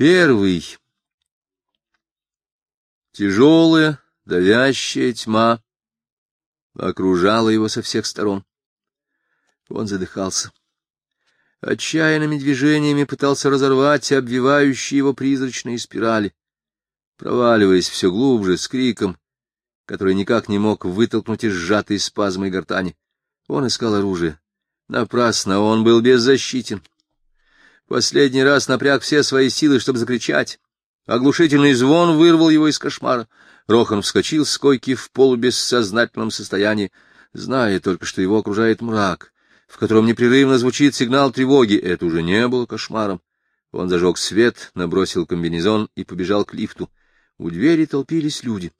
Первый. Тяжелая, давящая тьма окружала его со всех сторон. Он задыхался. Отчаянными движениями пытался разорвать обвивающие его призрачные спирали, проваливаясь все глубже с криком, который никак не мог вытолкнуть из сжатой спазмой гортани. Он искал оружие. Напрасно он был беззащитен. Последний раз напряг все свои силы, чтобы закричать. Оглушительный звон вырвал его из кошмара. Рохан вскочил с койки в полубессознательном состоянии, зная только, что его окружает мрак, в котором непрерывно звучит сигнал тревоги. Это уже не было кошмаром. Он зажег свет, набросил комбинезон и побежал к лифту. У двери толпились люди.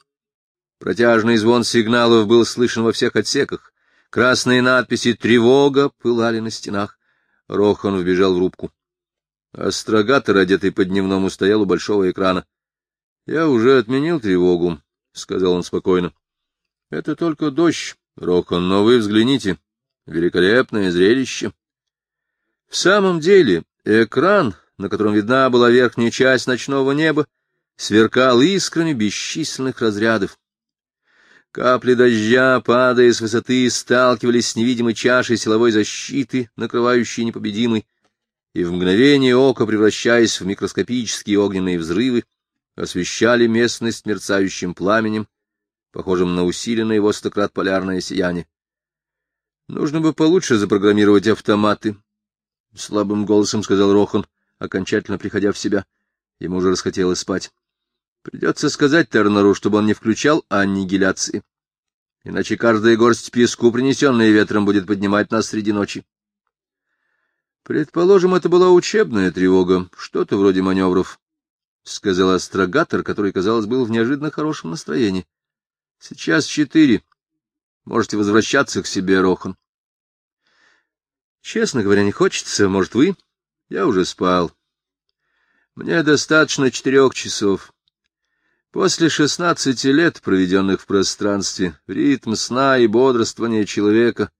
Протяжный звон сигналов был слышен во всех отсеках. Красные надписи «Тревога» пылали на стенах. Рохан вбежал в рубку. Астрогатор, одетый по-дневному, стоял у большого экрана. — Я уже отменил тревогу, — сказал он спокойно. — Это только дождь, Рохан, но вы взгляните. Великолепное зрелище. В самом деле, экран, на котором видна была верхняя часть ночного неба, сверкал искрами бесчисленных разрядов. Капли дождя, падая с высоты, сталкивались с невидимой чашей силовой защиты, накрывающей непобедимый и в мгновение ока, превращаясь в микроскопические огненные взрывы, освещали местность мерцающим пламенем, похожим на усиленное его стократ полярное сияние. Нужно бы получше запрограммировать автоматы, — слабым голосом сказал Рохан, окончательно приходя в себя. Ему уже расхотелось спать. Придется сказать Тернеру, чтобы он не включал аннигиляции. Иначе каждая горсть песку, принесенная ветром, будет поднимать нас среди ночи. Предположим, это была учебная тревога, что-то вроде маневров, — сказал астрогатор, который, казалось, был в неожиданно хорошем настроении. — Сейчас четыре. Можете возвращаться к себе, Рохан. — Честно говоря, не хочется. Может, вы? Я уже спал. Мне достаточно четырех часов. После шестнадцати лет, проведенных в пространстве, ритм сна и бодрствования человека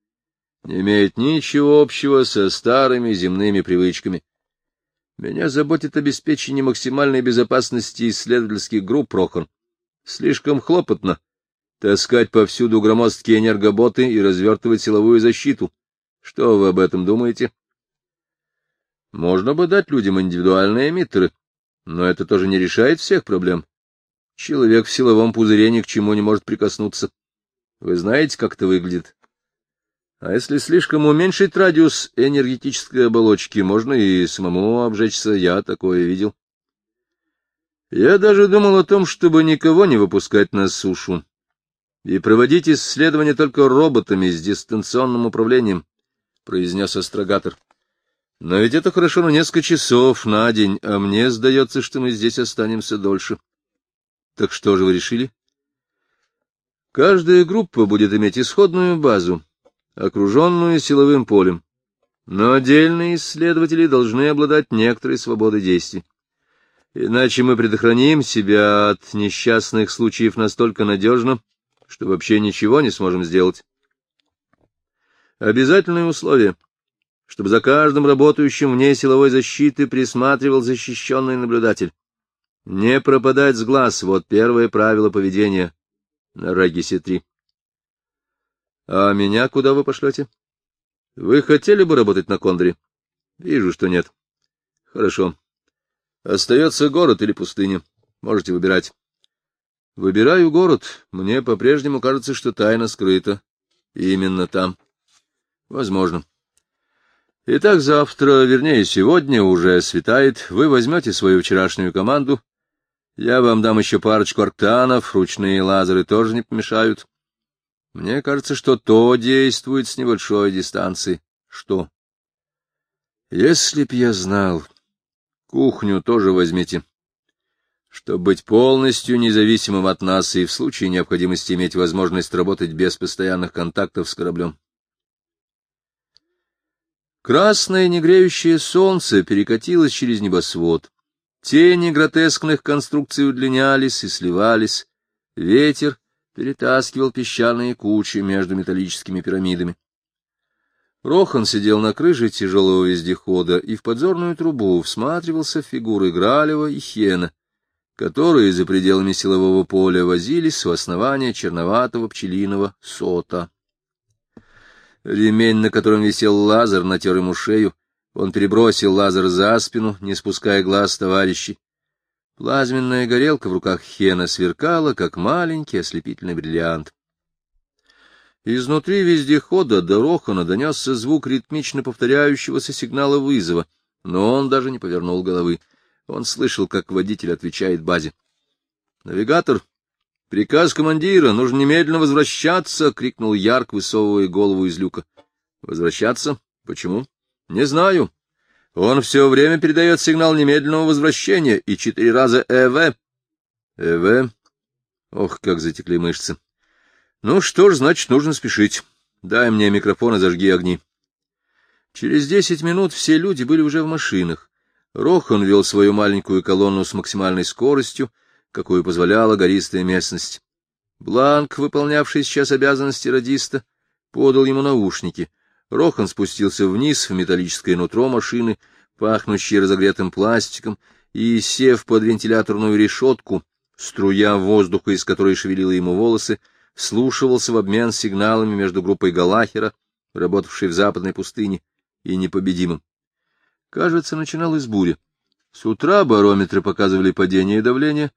не имеет ничего общего со старыми земными привычками. Меня заботит обеспечение максимальной безопасности исследовательских групп, Прохон. Слишком хлопотно таскать повсюду громоздкие энергоботы и развертывать силовую защиту. Что вы об этом думаете? Можно бы дать людям индивидуальные эмиттеры, но это тоже не решает всех проблем. Человек в силовом пузыре ни к чему не может прикоснуться. Вы знаете, как это выглядит? А если слишком уменьшить радиус энергетической оболочки, можно и самому обжечься, я такое видел. Я даже думал о том, чтобы никого не выпускать на сушу и проводить исследования только роботами с дистанционным управлением, — произнес астрогатор. Но ведь это хорошо на несколько часов на день, а мне сдается, что мы здесь останемся дольше. Так что же вы решили? Каждая группа будет иметь исходную базу, окруженную силовым полем. Но отдельные исследователи должны обладать некоторой свободой действий. Иначе мы предохраним себя от несчастных случаев настолько надежно, что вообще ничего не сможем сделать. Обязательное условие, чтобы за каждым работающим вне силовой защиты присматривал защищенный наблюдатель. Не пропадать с глаз — вот первое правило поведения на Рагисе-3. А меня куда вы пошлете? Вы хотели бы работать на Кондре? Вижу, что нет. Хорошо. Остается город или пустыня. Можете выбирать. Выбираю город. Мне по-прежнему кажется, что тайна скрыта. Именно там. Возможно. Итак, завтра, вернее, сегодня уже светает. Вы возьмете свою вчерашнюю команду. Я вам дам еще парочку арктанов, ручные лазеры тоже не помешают. Мне кажется, что то действует с небольшой дистанции. Что? Если б я знал. Кухню тоже возьмите. Чтобы быть полностью независимым от нас и в случае необходимости иметь возможность работать без постоянных контактов с кораблем. Красное негреющее солнце перекатилось через небосвод. Тени гротескных конструкций удлинялись и сливались. Ветер перетаскивал песчаные кучи между металлическими пирамидами. Рохан сидел на крыше тяжелого вездехода и в подзорную трубу всматривался в фигуры Гралева и Хена, которые за пределами силового поля возились у основания черноватого пчелиного сота. Ремень, на котором висел лазер, натер ему шею. Он перебросил лазер за спину, не спуская глаз товарищей. Плазменная горелка в руках Хена сверкала, как маленький ослепительный бриллиант. Изнутри вездехода до Рохана донесся звук ритмично повторяющегося сигнала вызова, но он даже не повернул головы. Он слышал, как водитель отвечает базе. — Навигатор, приказ командира, нужно немедленно возвращаться! — крикнул Ярк, высовывая голову из люка. — Возвращаться? Почему? — Не знаю. Он все время передает сигнал немедленного возвращения и четыре раза ЭВ. — ЭВ? Ох, как затекли мышцы! — ну что ж, значит, нужно спешить. Дай мне микрофон и зажги огни. Через десять минут все люди были уже в машинах. Рохан вел свою маленькую колонну с максимальной скоростью, какую позволяла гористая местность. Бланк, выполнявший сейчас обязанности радиста, подал ему наушники. Рохан спустился вниз в металлическое нутро машины, пахнущее разогретым пластиком, и, сев под вентиляторную решетку, струя воздуха, из которой шевелила ему волосы, вслушивался в обмен сигналами между группой Галахера, работавшей в западной пустыне, и непобедимым. Кажется, начиналась буря. С утра барометры показывали падение давления,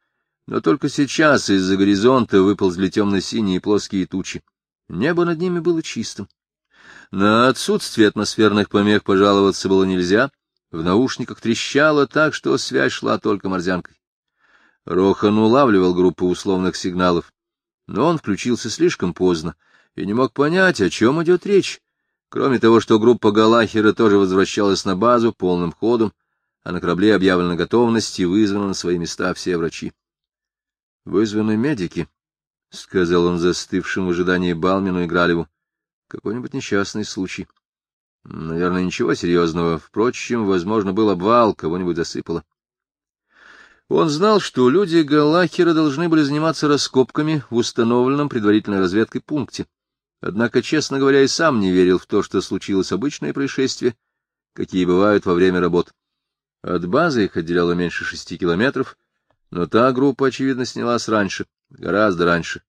но только сейчас из-за горизонта выползли темно-синие плоские тучи. Небо над ними было чистым. На отсутствие атмосферных помех пожаловаться было нельзя. В наушниках трещало так, что связь шла только морзянкой. Рохан улавливал группу условных сигналов но он включился слишком поздно и не мог понять, о чем идет речь. Кроме того, что группа Галахера тоже возвращалась на базу полным ходом, а на корабле объявлена готовность и вызваны на свои места все врачи. — Вызваны медики, — сказал он застывшим в ожидании Балмину и Гралеву. — Какой-нибудь несчастный случай. Наверное, ничего серьезного. Впрочем, возможно, был обвал, кого-нибудь засыпало. Он знал, что люди Галахера должны были заниматься раскопками в установленном предварительной разведкой пункте. Однако, честно говоря, и сам не верил в то, что случилось обычное происшествие, какие бывают во время работ. От базы их отделяло меньше шести километров, но та группа, очевидно, снялась раньше, гораздо раньше.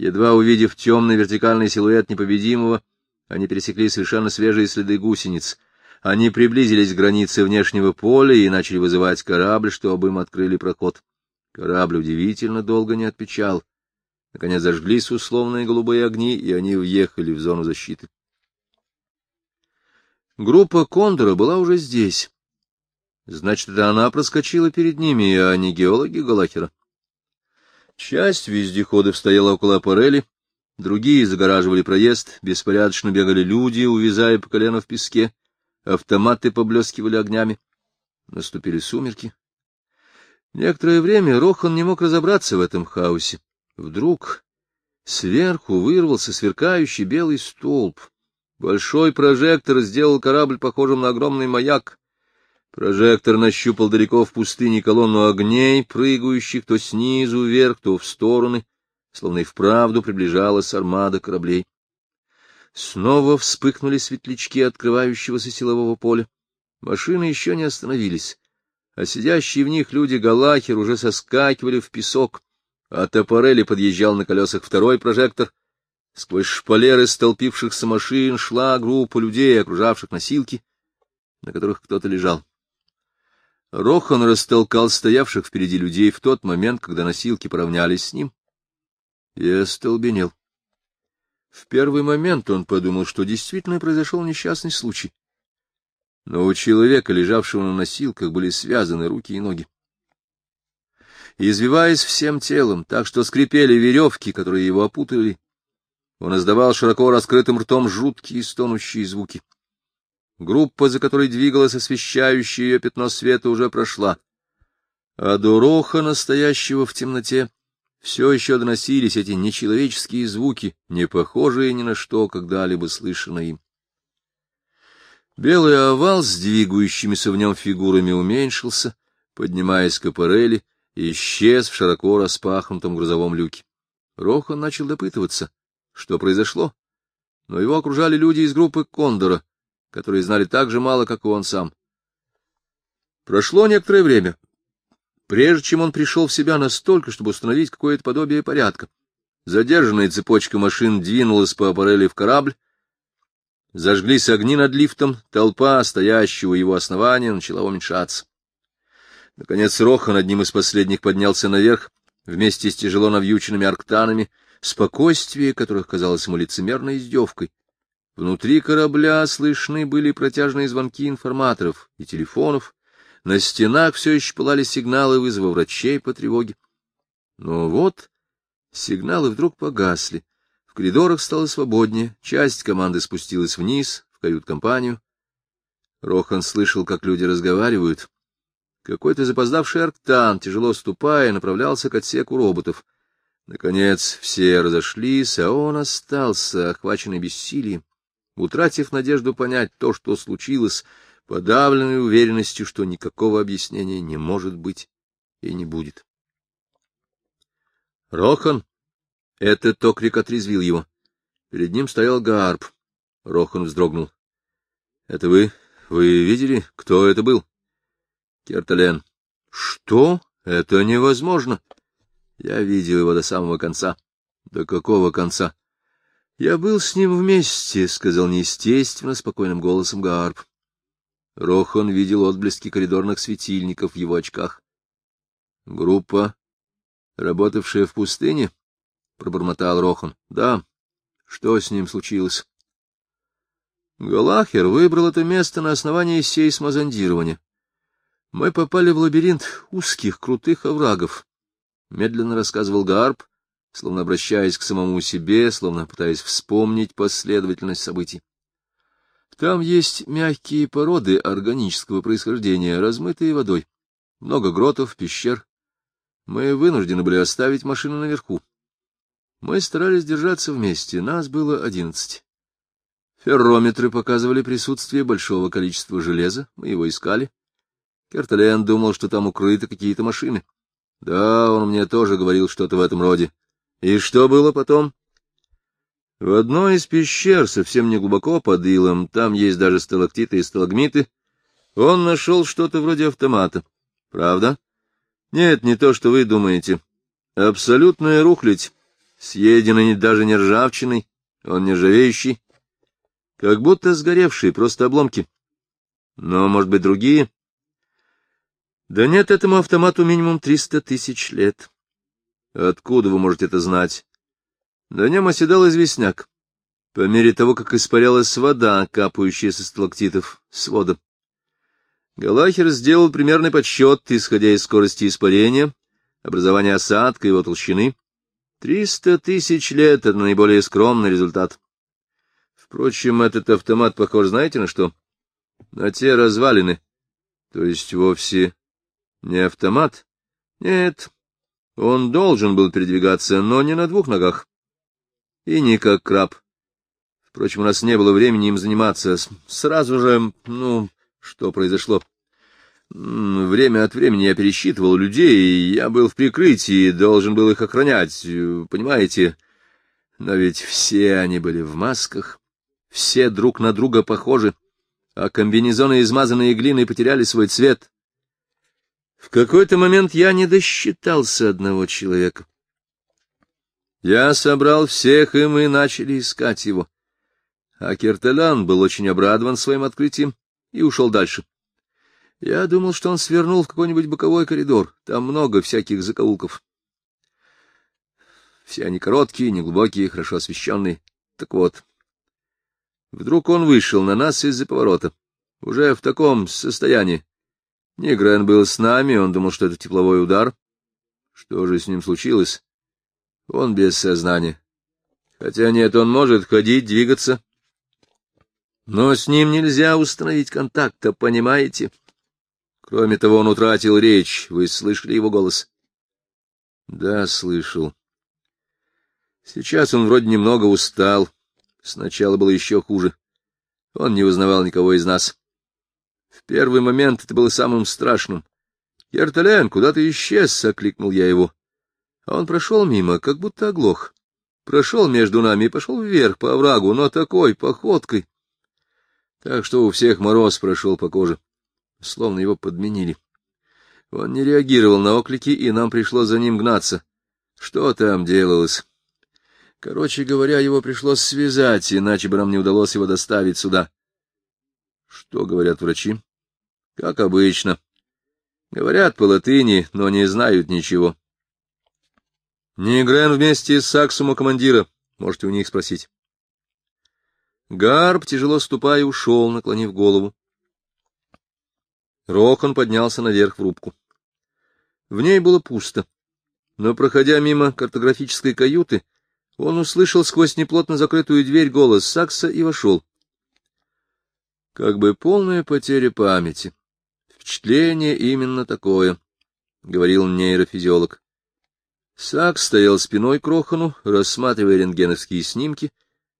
Едва увидев темный вертикальный силуэт непобедимого, они пересекли совершенно свежие следы гусениц — они приблизились к границе внешнего поля и начали вызывать корабль, чтобы им открыли проход. Корабль удивительно долго не отпечал. Наконец зажглись условные голубые огни, и они въехали в зону защиты. Группа Кондора была уже здесь. Значит, это она проскочила перед ними, а не геологи Галахера. Часть вездеходов стояла около аппарели, другие загораживали проезд, беспорядочно бегали люди, увязая по колено в песке. Автоматы поблескивали огнями. Наступили сумерки. Некоторое время Рохан не мог разобраться в этом хаосе. Вдруг сверху вырвался сверкающий белый столб. Большой прожектор сделал корабль похожим на огромный маяк. Прожектор нащупал далеко в пустыне колонну огней, прыгающих то снизу вверх, то в стороны, словно и вправду приближалась армада кораблей. Снова вспыхнули светлячки открывающегося силового поля. Машины еще не остановились, а сидящие в них люди Галахер уже соскакивали в песок, а Топорели подъезжал на колесах второй прожектор. Сквозь шпалеры столпившихся машин шла группа людей, окружавших носилки, на которых кто-то лежал. Рохан растолкал стоявших впереди людей в тот момент, когда носилки поравнялись с ним, и остолбенел. В первый момент он подумал, что действительно произошел несчастный случай. Но у человека, лежавшего на носилках, были связаны руки и ноги. Извиваясь всем телом, так что скрипели веревки, которые его опутали, он издавал широко раскрытым ртом жуткие стонущие звуки. Группа, за которой двигалось освещающее ее пятно света, уже прошла. А до роха, настоящего в темноте, все еще доносились эти нечеловеческие звуки, не похожие ни на что, когда-либо слышано им. Белый овал с двигающимися в нем фигурами уменьшился, поднимаясь к аппарели, исчез в широко распахнутом грузовом люке. Рохан начал допытываться, что произошло. но его окружали люди из группы Кондора, которые знали так же мало, как и он сам. Прошло некоторое время, прежде чем он пришел в себя настолько, чтобы установить какое-то подобие порядка. Задержанная цепочка машин двинулась по аппарели в корабль, зажглись огни над лифтом, толпа, стоящая у его основания, начала уменьшаться. Наконец Рохан одним из последних поднялся наверх, вместе с тяжело навьюченными арктанами, спокойствие которых казалось ему лицемерной издевкой. Внутри корабля слышны были протяжные звонки информаторов и телефонов, на стенах все еще пылали сигналы вызова врачей по тревоге. Но вот сигналы вдруг погасли, в коридорах стало свободнее, часть команды спустилась вниз, в кают-компанию. Рохан слышал, как люди разговаривают, какой-то запоздавший арктан, тяжело ступая, направлялся к отсеку роботов. Наконец все разошлись, а он остался, охваченный бессилием, утратив надежду понять то, что случилось, подавленной уверенностью, что никакого объяснения не может быть и не будет. Рохан! Этот окрик отрезвил его. Перед ним стоял Гарп. Рохан вздрогнул. — Это вы? Вы видели, кто это был? Кертален. — Что? Это невозможно. Я видел его до самого конца. — До какого конца? — Я был с ним вместе, — сказал неестественно спокойным голосом Гарп. Рохан видел отблески коридорных светильников в его очках. — Группа, работавшая в пустыне? — пробормотал Рохан. — Да. Что с ним случилось? Галахер выбрал это место на основании сейсмозондирования. Мы попали в лабиринт узких, крутых оврагов. Медленно рассказывал Гарп, словно обращаясь к самому себе, словно пытаясь вспомнить последовательность событий. Там есть мягкие породы органического происхождения, размытые водой. Много гротов, пещер. Мы вынуждены были оставить машину наверху. Мы старались держаться вместе, нас было одиннадцать. Феррометры показывали присутствие большого количества железа, мы его искали. Кертален думал, что там укрыты какие-то машины. Да, он мне тоже говорил что-то в этом роде. И что было потом? В одной из пещер, совсем не глубоко под илом, там есть даже сталактиты и сталагмиты, он нашел что-то вроде автомата. Правда? Нет, не то, что вы думаете. Абсолютная рухлядь, съеденный даже не ржавчиной, он не ржавеющий, как будто сгоревшие, просто обломки. Но, может быть, другие? Да нет этому автомату минимум триста тысяч лет. Откуда вы можете это знать? На нем оседал известняк. По мере того, как испарялась вода, капающая со сталактитов, с вода. Галахер сделал примерный подсчет, исходя из скорости испарения, образования осадка и его толщины. Триста тысяч лет — это наиболее скромный результат. Впрочем, этот автомат похож, знаете, на что? На те развалины. То есть вовсе не автомат? Нет, он должен был передвигаться, но не на двух ногах. И не как краб. Впрочем, у нас не было времени им заниматься. Сразу же, ну, что произошло? Время от времени я пересчитывал людей, я был в прикрытии, должен был их охранять, понимаете? Но ведь все они были в масках, все друг на друга похожи, а комбинезоны, измазанные глиной, потеряли свой цвет. В какой-то момент я не досчитался одного человека. Я собрал всех, и мы начали искать его. А Кертелян был очень обрадован своим открытием и ушел дальше. Я думал, что он свернул в какой-нибудь боковой коридор. Там много всяких закоулков. Все они короткие, неглубокие, хорошо освещенные. Так вот, вдруг он вышел на нас из-за поворота, уже в таком состоянии, Негрен был с нами, он думал, что это тепловой удар. Что же с ним случилось? Он без сознания. Хотя нет, он может ходить, двигаться. Но с ним нельзя установить контакта, понимаете? Кроме того, он утратил речь. Вы слышали его голос? Да, слышал. Сейчас он вроде немного устал. Сначала было еще хуже. Он не узнавал никого из нас. В первый момент это было самым страшным. — Ертален, куда ты исчез? — окликнул я его. А он прошел мимо, как будто оглох. прошел между нами и пошел вверх по оврагу, но такой походкой. Так что у всех мороз прошел по коже, словно его подменили. Он не реагировал на оклики, и нам пришлось за ним гнаться. Что там делалось? Короче говоря, его пришлось связать, иначе бы нам не удалось его доставить сюда. Что говорят врачи? Как обычно. Говорят по латыни, но не знают ничего. Не играем вместе с Саксом у командира, можете у них спросить. Гарб, тяжело ступая, ушел, наклонив голову. Рохан поднялся наверх в рубку. В ней было пусто, но, проходя мимо картографической каюты, он услышал сквозь неплотно закрытую дверь голос Сакса и вошел. Как бы полная потеря памяти. Впечатление именно такое, — говорил нейрофизиолог. Сакс стоял спиной к Рохану, рассматривая рентгеновские снимки,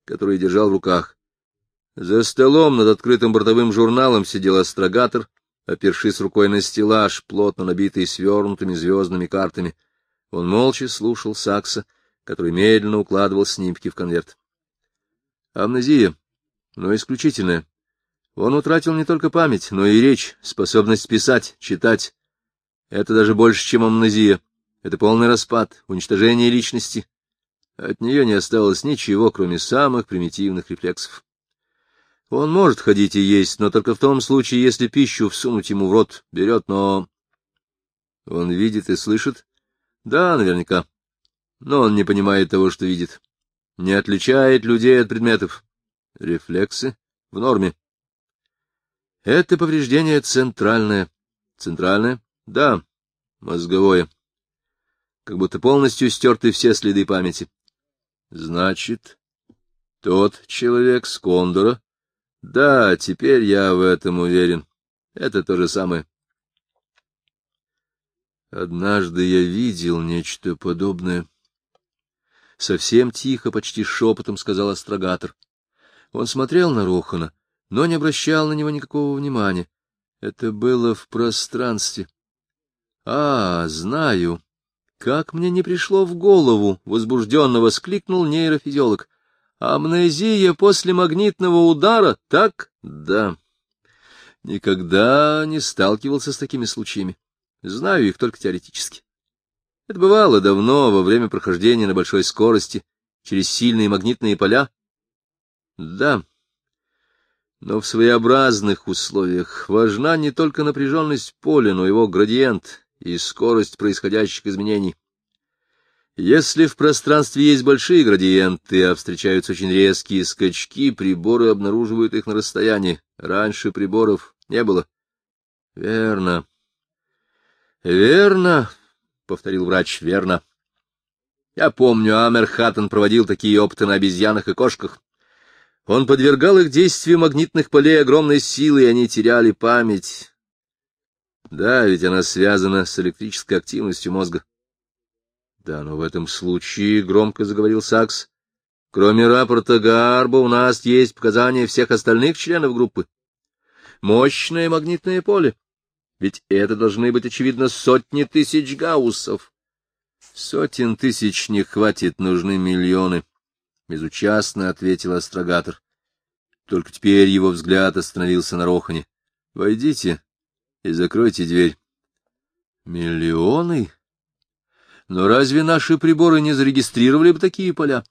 которые держал в руках. За столом над открытым бортовым журналом сидел астрогатор — опершись рукой на стеллаж, плотно набитый свернутыми звездными картами. Он молча слушал Сакса, который медленно укладывал снимки в конверт. Амнезия, но исключительная. Он утратил не только память, но и речь, способность писать, читать. Это даже больше, чем амнезия. Это полный распад, уничтожение личности. От нее не осталось ничего, кроме самых примитивных рефлексов. Он может ходить и есть, но только в том случае, если пищу всунуть ему в рот берет, но... Он видит и слышит? Да, наверняка. Но он не понимает того, что видит. Не отличает людей от предметов. Рефлексы в норме. Это повреждение центральное. Центральное? Да, мозговое. Как будто полностью стерты все следы памяти. Значит, тот человек с кондора да, теперь я в этом уверен. Это то же самое. Однажды я видел нечто подобное. Совсем тихо, почти шепотом сказал астрогатор. Он смотрел на Рохана, но не обращал на него никакого внимания. Это было в пространстве. — А, знаю. Как мне не пришло в голову, — возбужденно воскликнул нейрофизиолог. Амнезия после магнитного удара, так? Да. Никогда не сталкивался с такими случаями. Знаю их только теоретически. Это бывало давно, во время прохождения на большой скорости, через сильные магнитные поля. Да. Но в своеобразных условиях важна не только напряженность поля, но его градиент и скорость происходящих изменений. Если в пространстве есть большие градиенты, а встречаются очень резкие скачки, приборы обнаруживают их на расстоянии. Раньше приборов не было. — Верно. — Верно, — повторил врач, — верно. Я помню, Амерхаттен проводил такие опыты на обезьянах и кошках. Он подвергал их действию магнитных полей огромной силы, и они теряли память. Да, ведь она связана с электрической активностью мозга. Да, но в этом случае, — громко заговорил Сакс, — кроме рапорта Гарба у нас есть показания всех остальных членов группы. Мощное магнитное поле. Ведь это должны быть, очевидно, сотни тысяч гауссов. Сотен тысяч не хватит, нужны миллионы, — безучастно ответил астрогатор. Только теперь его взгляд остановился на Рохане. — Войдите и закройте дверь. — Миллионы? Но разве наши приборы не зарегистрировали бы такие поля?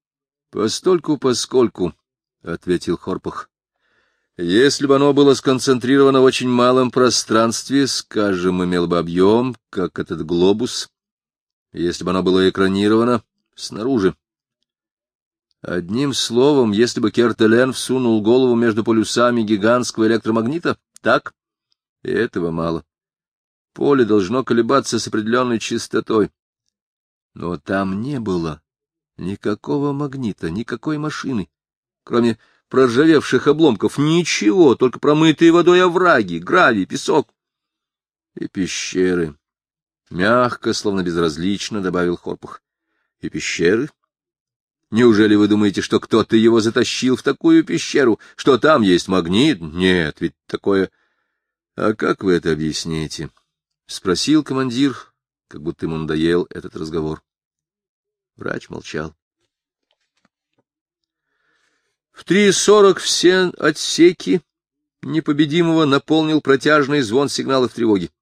— Постольку, поскольку, — ответил Хорпах. — Если бы оно было сконцентрировано в очень малом пространстве, скажем, имело бы объем, как этот глобус, если бы оно было экранировано снаружи. Одним словом, если бы Кертелен всунул голову между полюсами гигантского электромагнита, так? И этого мало. Поле должно колебаться с определенной частотой. Но там не было никакого магнита, никакой машины, кроме проржавевших обломков, ничего, только промытые водой овраги, гравий, песок и пещеры. Мягко, словно безразлично, добавил Хорпух. И пещеры? Неужели вы думаете, что кто-то его затащил в такую пещеру, что там есть магнит? Нет, ведь такое... А как вы это объясните? — спросил командир, как будто ему надоел этот разговор. Врач молчал. В три сорок все отсеки непобедимого наполнил протяжный звон сигналов тревоги.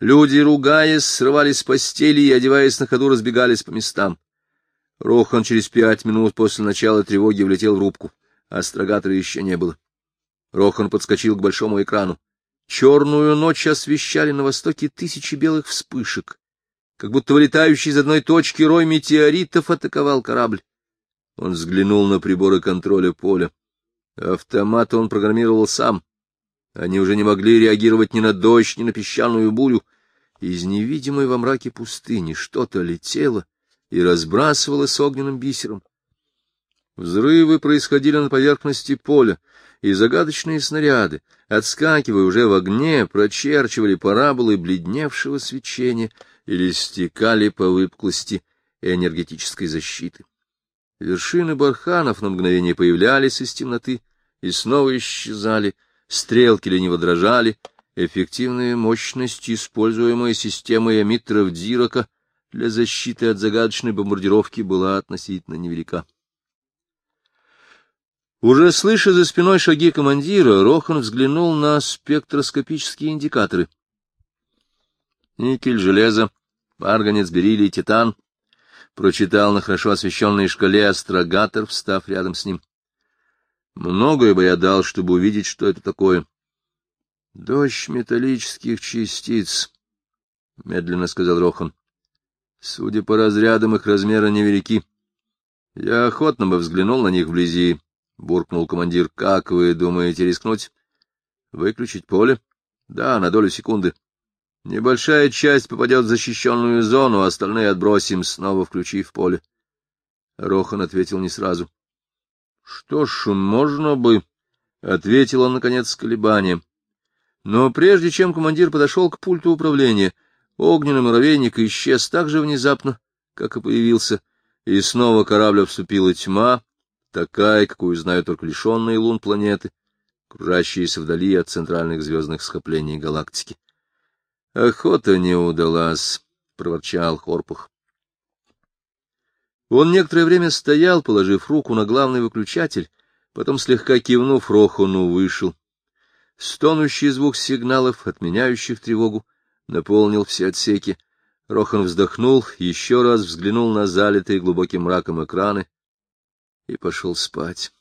Люди, ругаясь, срывались с постели и, одеваясь на ходу, разбегались по местам. Рохан через пять минут после начала тревоги влетел в рубку. Астрогатора еще не было. Рохан подскочил к большому экрану. Черную ночь освещали на востоке тысячи белых вспышек, как будто вылетающий из одной точки рой метеоритов атаковал корабль. Он взглянул на приборы контроля поля. Автомат он программировал сам. Они уже не могли реагировать ни на дождь, ни на песчаную бурю. Из невидимой во мраке пустыни что-то летело и разбрасывалось огненным бисером. Взрывы происходили на поверхности поля, и загадочные снаряды, отскакивая уже в огне, прочерчивали параболы бледневшего свечения или стекали по выпуклости энергетической защиты. Вершины барханов на мгновение появлялись из темноты и снова исчезали, стрелки лениво дрожали, эффективная мощность, используемая системой эмиттеров Дирака для защиты от загадочной бомбардировки, была относительно невелика. Уже слыша за спиной шаги командира, Рохан взглянул на спектроскопические индикаторы. Никель, железо, марганец, бериллий, титан. Прочитал на хорошо освещенной шкале астрогатор, встав рядом с ним. Многое бы я дал, чтобы увидеть, что это такое. Дождь металлических частиц, — медленно сказал Рохан. Судя по разрядам, их размеры невелики. Я охотно бы взглянул на них вблизи, — буркнул командир. — Как вы думаете рискнуть? — Выключить поле? — Да, на долю секунды. Небольшая часть попадет в защищенную зону, остальные отбросим, снова включив поле. Рохан ответил не сразу. — Что ж, можно бы, — ответил он, наконец, с колебанием. Но прежде чем командир подошел к пульту управления, огненный муравейник исчез так же внезапно, как и появился, и снова корабль вступила тьма, такая, какую знают только лишенные лун планеты, кружащиеся вдали от центральных звездных скоплений галактики. — Охота не удалась, — проворчал Хорпух. Он некоторое время стоял, положив руку на главный выключатель, потом, слегка кивнув, Рохану вышел. Стонущий звук сигналов, отменяющих тревогу, наполнил все отсеки. Рохан вздохнул, еще раз взглянул на залитые глубоким мраком экраны, и пошел спать.